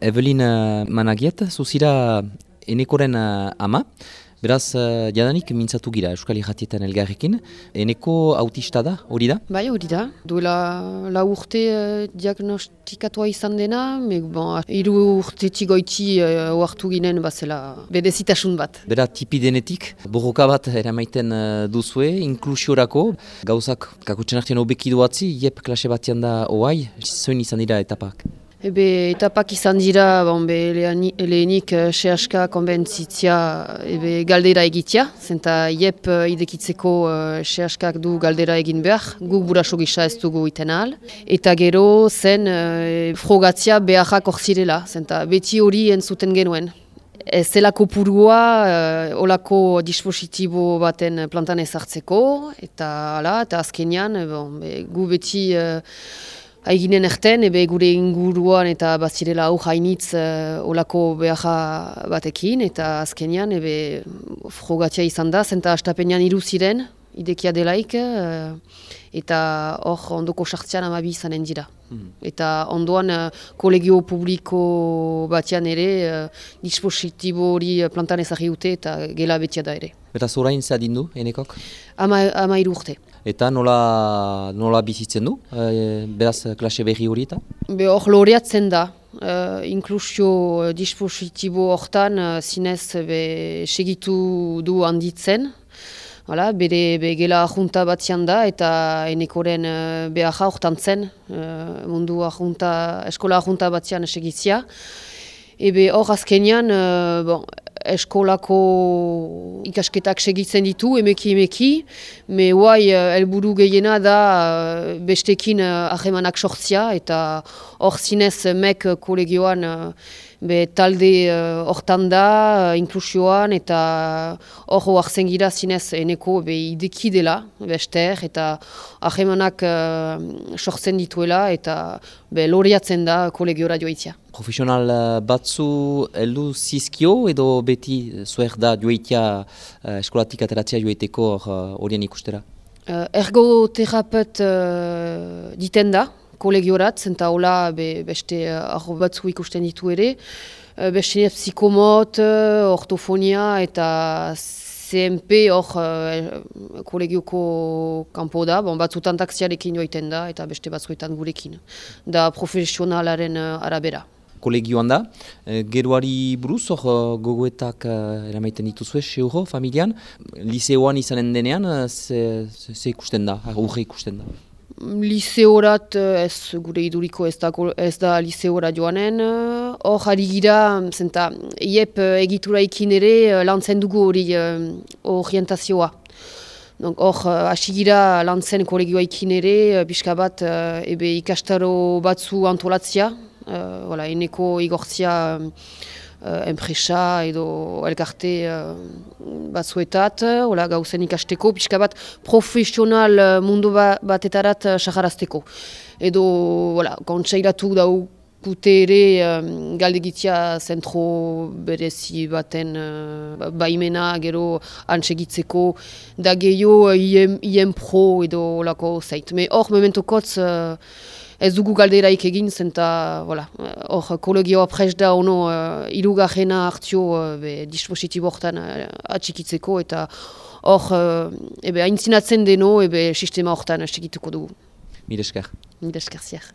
Evelin uh, Managiet, zuzira enekoren uh, ama, beraz, uh, jadanik mintzatu gira Euskal Iratietan elgarrekin. Eneko autista da, hori da? Bai, hori da. Duela la urte uh, diagnostikatua izan dena, mek bon, iru urte txigoiti uh, oartu ginen bazela bedezitasun bat. Bera, tipi denetik, borroka bat eramaiten uh, duzue, inklusiorako, gauzak kakutsen artean obeki duatzi, iep klase batean da oai, zoin izan dira etapak? Ebe, etapak izan dira, bon, be, lehenik uh, sehaska konbentzitzia ebe, galdera egitea, zenta iep uh, idekitzeko uh, du galdera egin behar, guk buraso gisa ez dugu iten ahal. Eta gero zen uh, frogatzia beharrak orzirela, zenta beti hori entzuten genuen. Ez zelako purgua, uh, olako dispositibo baten plantan ezartzeko, eta ala, eta azkenian, bon, be, gu beti... Aiginen erten, ebe gure inguruan eta bazirela hau hainitz uh, olako beharra batekin, eta azkenian, ebe frogatia izan da, zenta astapenean iru ziren, idekia delaik, uh, eta hor ondoko sartzean amabi izanen dira. Hmm. Eta ondoan uh, kolegio publiko batean ere, uh, dispositibo hori plantan ezagri eta gela betia da ere. Eta zorain zehadindu, enekok? Ama, ama urte. Eta nola, nola bizitzen du, e, beraz klase berri hori eta? Be hor loreatzen da, e, inklusio dispositibo hortan e, zinez be, segitu du handitzen. Hala, bere be, gela ahunta bat da eta enekoren e, behar hortan zen, e, mundu ahunta, eskola ahunta bat zian segitzia. Ebe hor azkenian, e, bon, eskolako ikasketak segitzen ditu, emeki emeki, me huai uh, elburu gehiena da uh, bestekin uh, ahemanak sortzia, eta hor zinez mek kolegioan be talde hortan da, inklusioan, eta hor hoartzen gira zinez eneko be ideki dela, bester, eta ahemanak sortzen dituela, eta be loriatzen da kolegiora joitzia. Profesional batzu heldu zizkio edo beti zuer da joitia uh, eskolatik ateratzea joiteko horien uh, ikustera? Uh, ergoterapeut uh, diten da, kolegiorat, zenta hola be, beste uh, batzu ikusten ditu ere. Uh, beste psikomot, uh, ortofonia eta CMP hor uh, kolegioko kanpo da, bon, batzutan taksiarekin joiten da eta beste batzuetan gurekin. Da profesionalaren uh, arabera. Kolegioan da, geroari buruz, hor gogoetak uh, eramaiten dituzue, seuro, familian, liseoan izanen denean, ze, ze ikusten da, urre ikusten da? liseorat ez gure iduriko ez da, ez da liseora joanen. Hor harri gira, zenta, iep egitura ikin ere lantzen dugu hori orientazioa. Hor, hasi gira lantzen kolegioa ikin ere, pixka bat, ebe ikastaro batzu antolatzia, uh, eneko igortzia uh, enpresa edo elkarte uh, batzuetat, hola, gauzen ikasteko, pixka bat profesional uh, mundu ba, batetarat uh, saharazteko. Edo, hola, kontseilatu dau Kute ere um, galdegitzia zentro berezi baten uh, baimena gero antsegitzeko da gehiago uh, IEM Pro edo lako zait. Me hor mementokotz uh, ez dugu galderaik egin, zenta, voilà, hor, kolegioa pres da ono, uh, ilugarrena hartio uh, dispositibo horretan uh, atxikitzeko, eta hor, uh, ebe, haintzinatzen deno, ebe, sistema horretan segituko dugu. Mire esker. Mire esker ziar.